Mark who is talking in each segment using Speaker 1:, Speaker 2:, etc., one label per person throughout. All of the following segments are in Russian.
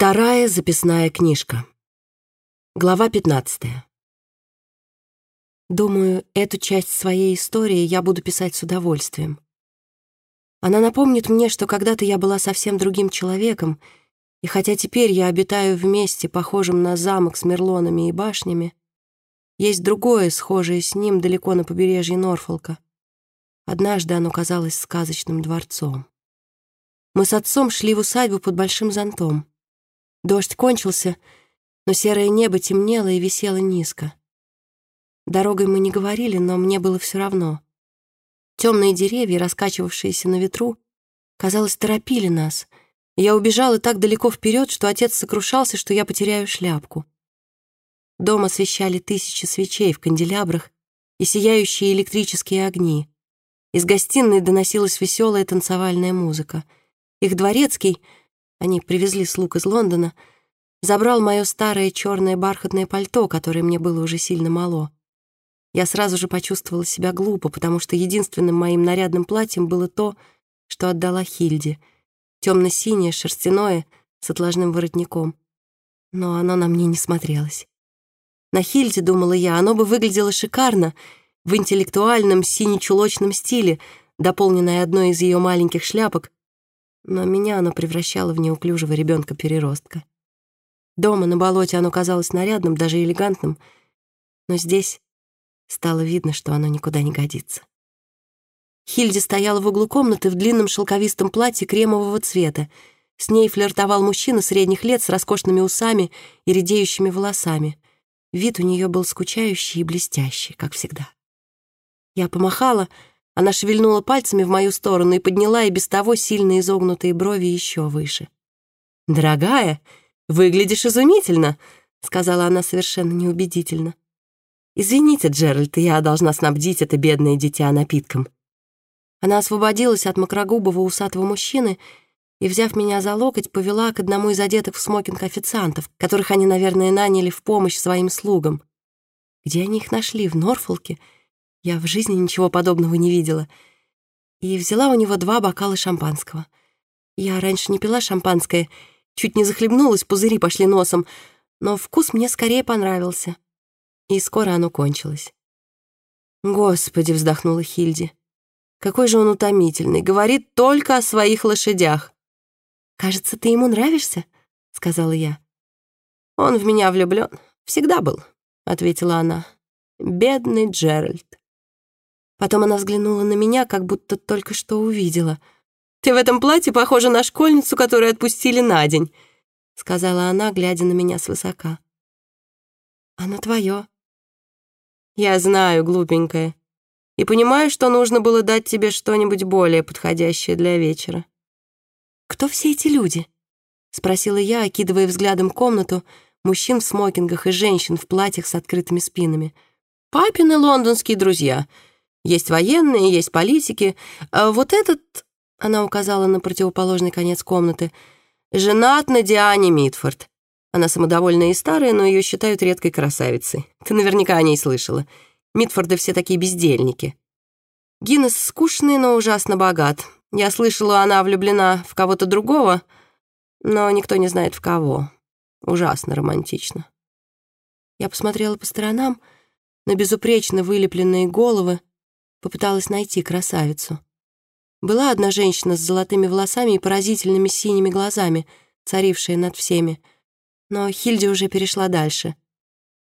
Speaker 1: Вторая записная книжка. Глава 15. Думаю, эту часть своей истории я буду писать с удовольствием. Она напомнит мне, что когда-то я была совсем другим человеком, и хотя теперь я обитаю в месте, похожем на замок с мерлонами и башнями, есть другое, схожее с ним далеко на побережье Норфолка. Однажды оно казалось сказочным дворцом. Мы с отцом шли в усадьбу под большим зонтом. Дождь кончился, но серое небо темнело и висело низко. Дорогой мы не говорили, но мне было все равно. Темные деревья, раскачивавшиеся на ветру, казалось, торопили нас. Я убежала так далеко вперед, что отец сокрушался, что я потеряю шляпку. Дом освещали тысячи свечей в канделябрах и сияющие электрические огни. Из гостиной доносилась веселая танцевальная музыка. Их дворецкий — они привезли слуг из Лондона, забрал мое старое черное бархатное пальто, которое мне было уже сильно мало. Я сразу же почувствовала себя глупо, потому что единственным моим нарядным платьем было то, что отдала Хильде, темно-синее, шерстяное, с отложным воротником. Но оно на мне не смотрелось. На Хильде, думала я, оно бы выглядело шикарно, в интеллектуальном сине-чулочном стиле, дополненное одной из ее маленьких шляпок, но меня оно превращало в неуклюжего ребенка-переростка. Дома на болоте оно казалось нарядным, даже элегантным, но здесь стало видно, что оно никуда не годится. Хильди стояла в углу комнаты в длинном шелковистом платье кремового цвета. С ней флиртовал мужчина средних лет с роскошными усами и редеющими волосами. Вид у нее был скучающий и блестящий, как всегда. Я помахала — она шевельнула пальцами в мою сторону и подняла и без того сильно изогнутые брови еще выше. «Дорогая, выглядишь изумительно», — сказала она совершенно неубедительно. «Извините, Джеральд, я должна снабдить это бедное дитя напитком». Она освободилась от макрогубого усатого мужчины и, взяв меня за локоть, повела к одному из одетых в смокинг официантов, которых они, наверное, наняли в помощь своим слугам. Где они их нашли? В Норфолке? Я в жизни ничего подобного не видела. И взяла у него два бокала шампанского. Я раньше не пила шампанское, чуть не захлебнулась, пузыри пошли носом, но вкус мне скорее понравился. И скоро оно кончилось. «Господи!» — вздохнула Хильди. «Какой же он утомительный, говорит только о своих лошадях». «Кажется, ты ему нравишься?» — сказала я. «Он в меня влюблен, всегда был», — ответила она. «Бедный Джеральд». Потом она взглянула на меня, как будто только что увидела. «Ты в этом платье похожа на школьницу, которую отпустили на день», сказала она, глядя на меня свысока. «Оно твое». «Я знаю, глупенькая, и понимаю, что нужно было дать тебе что-нибудь более подходящее для вечера». «Кто все эти люди?» — спросила я, окидывая взглядом комнату, мужчин в смокингах и женщин в платьях с открытыми спинами. «Папины лондонские друзья», есть военные, есть политики. А вот этот, она указала на противоположный конец комнаты, женат на Диане Митфорд. Она самодовольная и старая, но ее считают редкой красавицей. Ты наверняка о ней слышала. Митфорды все такие бездельники. Гиннес скучный, но ужасно богат. Я слышала, она влюблена в кого-то другого, но никто не знает в кого. Ужасно романтично. Я посмотрела по сторонам на безупречно вылепленные головы, Попыталась найти красавицу. Была одна женщина с золотыми волосами и поразительными синими глазами, царившая над всеми. Но Хильди уже перешла дальше.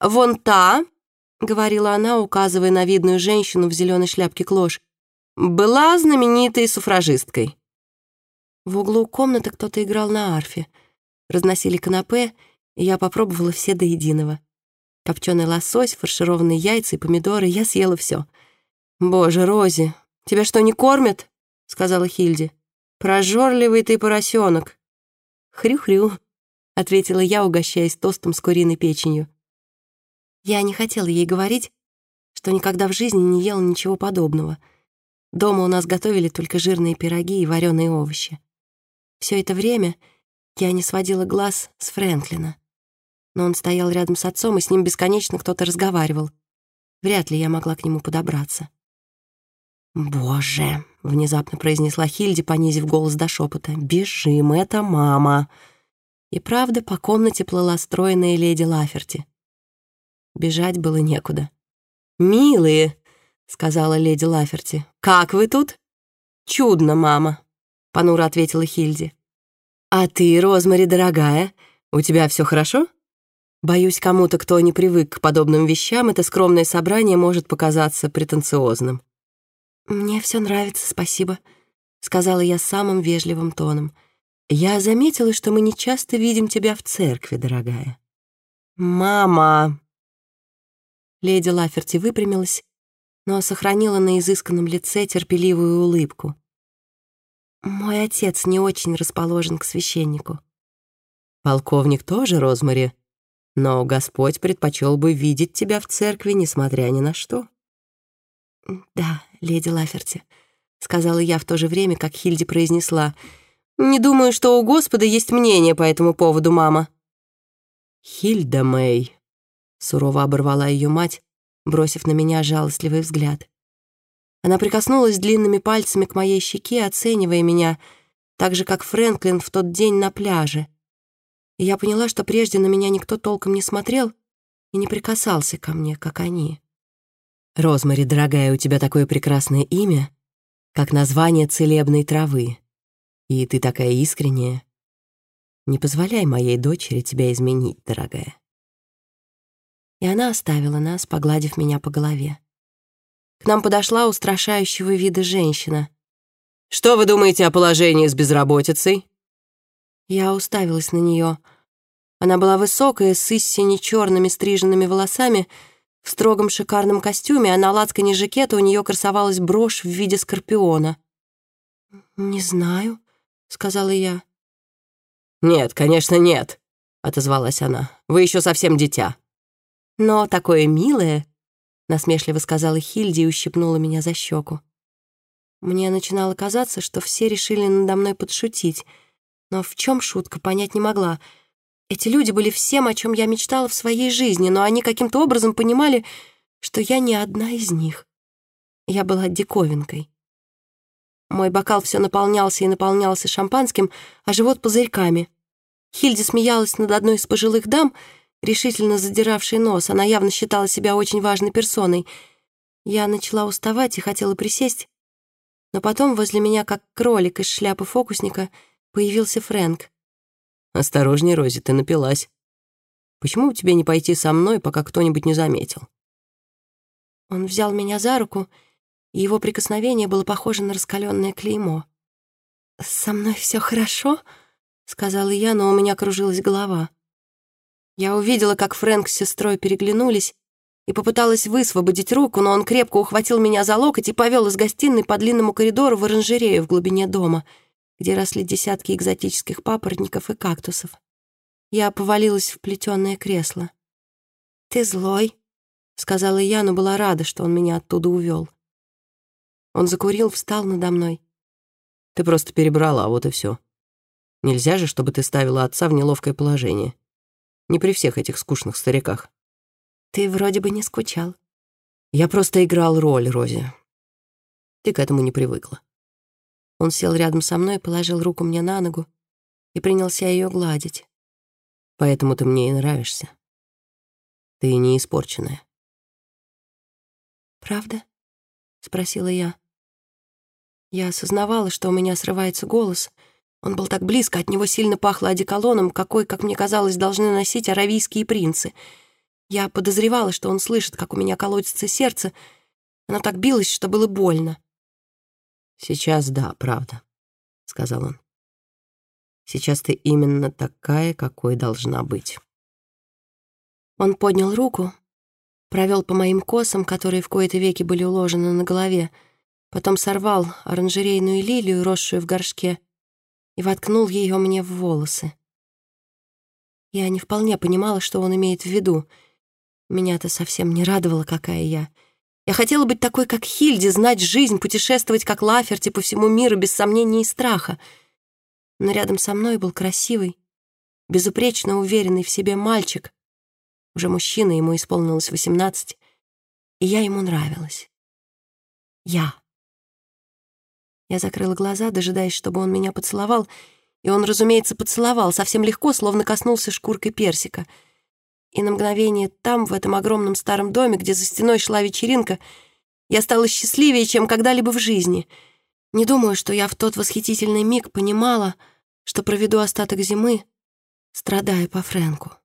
Speaker 1: «Вон та», — говорила она, указывая на видную женщину в зеленой шляпке клош, «была знаменитой суфражисткой». В углу комнаты кто-то играл на арфе. Разносили канапе, и я попробовала все до единого. Копченый лосось, фаршированные яйца и помидоры, я съела все — «Боже, Рози, тебя что, не кормят?» — сказала Хильди. «Прожорливый ты поросенок». «Хрю-хрю», — ответила я, угощаясь тостом с куриной печенью. Я не хотела ей говорить, что никогда в жизни не ела ничего подобного. Дома у нас готовили только жирные пироги и вареные овощи. Все это время я не сводила глаз с Фрэнклина. Но он стоял рядом с отцом, и с ним бесконечно кто-то разговаривал. Вряд ли я могла к нему подобраться. «Боже!» — внезапно произнесла Хильди, понизив голос до шепота. «Бежим, это мама!» И правда, по комнате плыла стройная леди Лаферти. Бежать было некуда. «Милые», — сказала леди Лаферти, — «как вы тут?» «Чудно, мама», — понуро ответила Хильди. «А ты, Розмари, дорогая, у тебя все хорошо?» Боюсь, кому-то, кто не привык к подобным вещам, это скромное собрание может показаться претенциозным. «Мне все нравится, спасибо», — сказала я самым вежливым тоном. «Я заметила, что мы не часто видим тебя в церкви, дорогая». «Мама!» Леди Лаферти выпрямилась, но сохранила на изысканном лице терпеливую улыбку. «Мой отец не очень расположен к священнику». «Полковник тоже, Розмари?» но Господь предпочел бы видеть тебя в церкви, несмотря ни на что». «Да, леди Лаферти», — сказала я в то же время, как Хильди произнесла. «Не думаю, что у Господа есть мнение по этому поводу, мама». «Хильда Мэй», — сурово оборвала ее мать, бросив на меня жалостливый взгляд. Она прикоснулась длинными пальцами к моей щеке, оценивая меня, так же, как Фрэнклин в тот день на пляже — и я поняла, что прежде на меня никто толком не смотрел и не прикасался ко мне, как они. «Розмари, дорогая, у тебя такое прекрасное имя, как название целебной травы, и ты такая искренняя. Не позволяй моей дочери тебя изменить, дорогая». И она оставила нас, погладив меня по голове. К нам подошла устрашающего вида женщина. «Что вы думаете о положении с безработицей?» Я уставилась на нее. Она была высокая, с истине черными стриженными волосами, в строгом шикарном костюме, а на лацкане жакета у нее красовалась брошь в виде скорпиона. «Не знаю», — сказала я. «Нет, конечно, нет», — отозвалась она. «Вы еще совсем дитя». «Но такое милое», — насмешливо сказала Хильди и ущипнула меня за щеку. Мне начинало казаться, что все решили надо мной подшутить — но в чем шутка, понять не могла. Эти люди были всем, о чем я мечтала в своей жизни, но они каким-то образом понимали, что я не одна из них. Я была диковинкой. Мой бокал все наполнялся и наполнялся шампанским, а живот пузырьками. Хильди смеялась над одной из пожилых дам, решительно задиравшей нос. Она явно считала себя очень важной персоной. Я начала уставать и хотела присесть, но потом возле меня, как кролик из шляпы фокусника — Появился Фрэнк. «Осторожней, Рози, ты напилась. Почему бы тебе не пойти со мной, пока кто-нибудь не заметил?» Он взял меня за руку, и его прикосновение было похоже на раскаленное клеймо. «Со мной все хорошо?» — сказала я, но у меня кружилась голова. Я увидела, как Фрэнк с сестрой переглянулись, и попыталась высвободить руку, но он крепко ухватил меня за локоть и повел из гостиной по длинному коридору в оранжерею в глубине дома — где росли десятки экзотических папоротников и кактусов. Я повалилась в плетёное кресло. «Ты злой», — сказала я, но была рада, что он меня оттуда увёл. Он закурил, встал надо мной. «Ты просто перебрала, вот и всё. Нельзя же, чтобы ты ставила отца в неловкое положение. Не при всех этих скучных стариках». «Ты вроде бы не скучал». «Я просто играл роль, Рози. Ты к этому не привыкла». Он сел рядом со мной, положил руку мне на ногу и принялся ее гладить. Поэтому ты мне и нравишься. Ты не испорченная. «Правда?» — спросила я. Я осознавала, что у меня срывается голос. Он был так близко, от него сильно пахло одеколоном, какой, как мне казалось, должны носить аравийские принцы. Я подозревала, что он слышит, как у меня колотится сердце. Оно так билось, что было больно. «Сейчас да, правда», — сказал он. «Сейчас ты именно такая, какой должна быть». Он поднял руку, провел по моим косам, которые в кои-то веки были уложены на голове, потом сорвал оранжерейную лилию, росшую в горшке, и воткнул ее мне в волосы. Я не вполне понимала, что он имеет в виду. Меня-то совсем не радовало, какая я — я хотела быть такой, как Хильди, знать жизнь, путешествовать, как Лаферти, по всему миру, без сомнений и страха. Но рядом со мной был красивый, безупречно уверенный в себе мальчик. Уже мужчина, ему исполнилось восемнадцать, и я ему нравилась. Я. Я закрыла глаза, дожидаясь, чтобы он меня поцеловал, И он, разумеется, поцеловал, совсем легко, словно коснулся шкуркой персика. И на мгновение там, в этом огромном старом доме, где за стеной шла вечеринка, я стала счастливее, чем когда-либо в жизни. Не думаю, что я в тот восхитительный миг понимала, что проведу остаток зимы, страдая по Фрэнку.